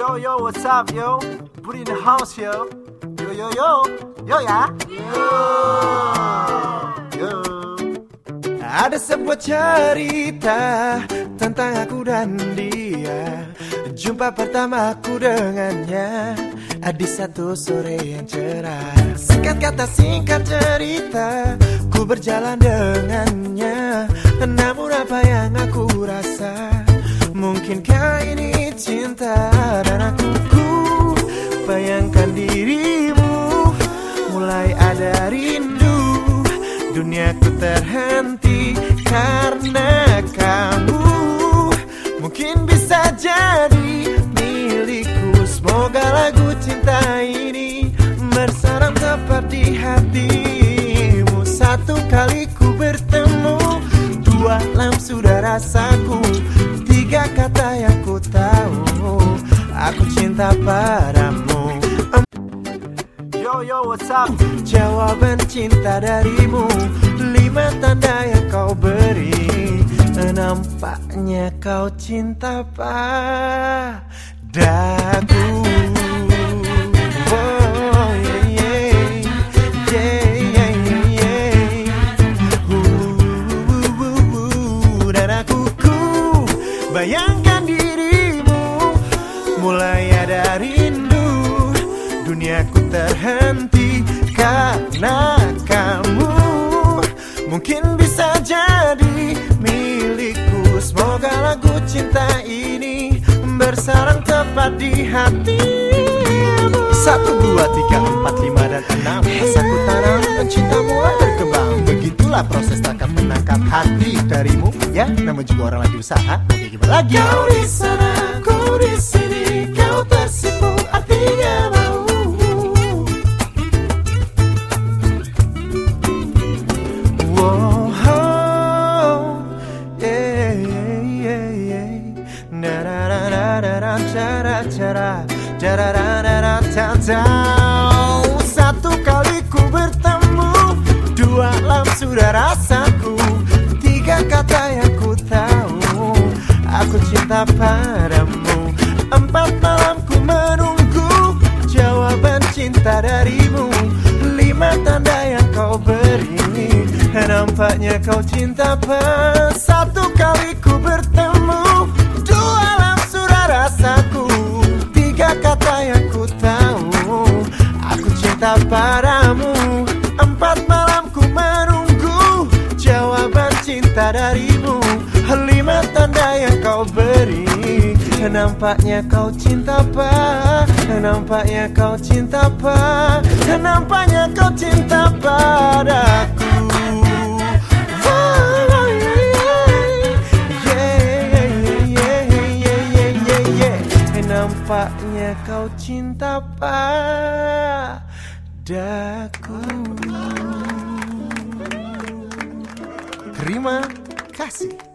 Yo yo, what's up yo? Put in the house yo. Yo yo yo, yo ya. Yo. Ada sebuah cerita tentang aku dan dia Jumpa pertama aku dengannya Di satu sore yang cerah Singkat kata singkat cerita Ku berjalan dengannya Namun apa yang aku cinta Dan aku ku bayangkan dirimu Mulai ada rindu. Duniaku terhenti karena kamu. Mungkin bisa jadi milikku. Semoga lagu cinta ini Bersarang tepat di hatimu. Satu kali ku bertemu Dua lam sudah rasaku Aku cinta padamu. Yo yo, what's up? Jawaban cinta darimu. Lima tanda yang kau beri. Nampaknya kau cinta padaku Mulai ada rindu Duniaku terhenti karena kamu. Mungkin bisa jadi milikku Semoga lagu cinta ini Bersarang tepat di hatimu. Satu, dua, tiga, empat, lima, dan enam. Rasaku tanam dan cinta mulai berkembang. Begitulah proses tangkap menangkap hati darimu Ya, namun juga orang lagi usaha Oke, gimana lagi? Kau di sana, di sini tersipu, artinya mau. Satu kali ku bertemu, dua lam sudah rasaku, tiga kata yang ku tahu, aku cinta padamu. Beri. Nampaknya kau cinta pas Satu kali ku bertemu. Dua sudah rasaku Tiga kata yang ku tahu. Aku cinta padamu Empat malam ku menunggu. Jawaban cinta darimu Lima tanda yang kau beri. Nampaknya kau cinta pa Nampaknya kau cinta pa Nampaknya kau cinta padaku Nampaknya kau cinta padaku Terima kasih